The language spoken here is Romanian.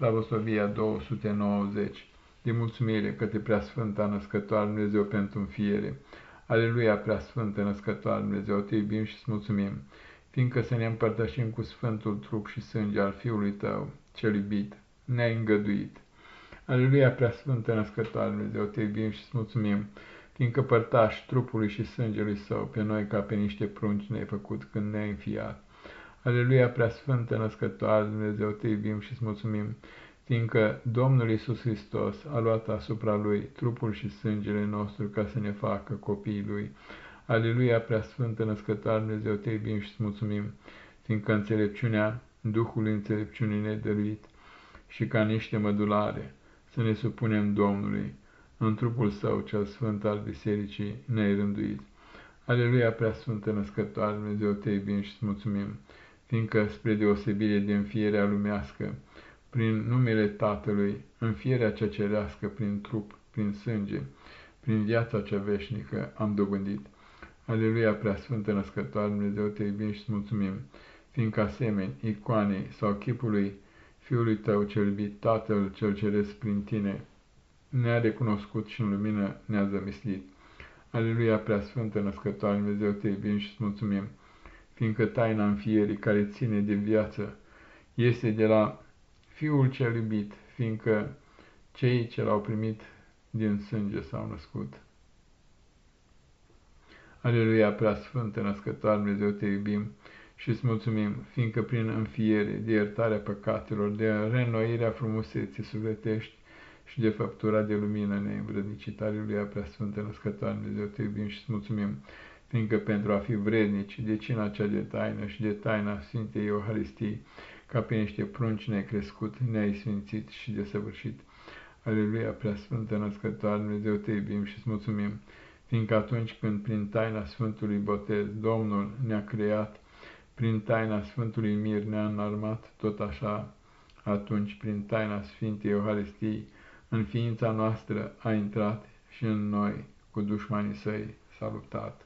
Slavosovia 290, de mulțumire către Preasfânta Născătoare Dumnezeu pentru înfiere. Aleluia, Preasfântă Născătoare Dumnezeu, te iubim și îți mulțumim, fiindcă să ne împărtășim cu Sfântul trup și sânge al Fiului Tău, cel iubit, ne-ai îngăduit. Aleluia, Preasfântă Născătoare Dumnezeu, te iubim și îți mulțumim, fiindcă părtași trupului și sângelui Său, pe noi ca pe niște prunci ne-ai făcut când ne-ai înfiat. Aleluia, Preasfântă Născătoare Dumnezeu, te iubim și îți mulțumim, fiindcă Domnul Isus Hristos a luat asupra Lui trupul și sângele nostru ca să ne facă copiii Lui. Aleluia, Preasfântă Născătoare Dumnezeu, te iubim și îți mulțumim, fiindcă înțelepciunea Duhului înțelepciunii ne dăruit și ca niște mădulare să ne supunem Domnului în trupul Său cel Sfânt al Bisericii ne-ai rânduit. Aleluia, Preasfântă Născătoare Dumnezeu, te iubim și îți mulțumim, fiindcă, spre deosebire de înfierea lumească, prin numele Tatălui, înfierea cea cerească, prin trup, prin sânge, prin viața cea veșnică am dobândit. Aleluia, Preasfântă Născătoare Dumnezeu, te iubim și îți mulțumim, fiindcă asemeni icoanei sau chipului Fiului Tău cel iubit, Tatăl cel Ceresc prin Tine, ne-a recunoscut și în lumină ne-a zămislit. Aleluia, Preasfântă Născătoare Dumnezeu, te iubim și îți mulțumim, fiindcă taina înfierii care ține de viață este de la Fiul cel iubit, fiindcă cei ce l-au primit din sânge s-au născut. Aleluia, Preasfântă Născătoare Dumnezeu, te iubim și îți mulțumim, fiindcă prin înfiere, de iertarea păcatelor, de reînnoirea frumuseții sufletești și de făptura de lumină neînvrednicit, Aleluia, Preasfântă Născătoare Dumnezeu, te iubim și îți mulțumim, fiindcă pentru a fi vrednici de cina cea de taină și de taina Sfintei Euharistii, ca pe niște prunci necrescut, ne-ai sfințit și desăvârșit. Aleluia, Preasfântă Născătoare, Dumnezeu te iubim și îți mulțumim, fiindcă atunci când prin taina Sfântului Botez Domnul ne-a creat, prin taina Sfântului Mir ne-a înarmat, tot așa, atunci prin taina Sfintei Euharistii, în ființa noastră a intrat și în noi, cu dușmanii săi, s-a luptat.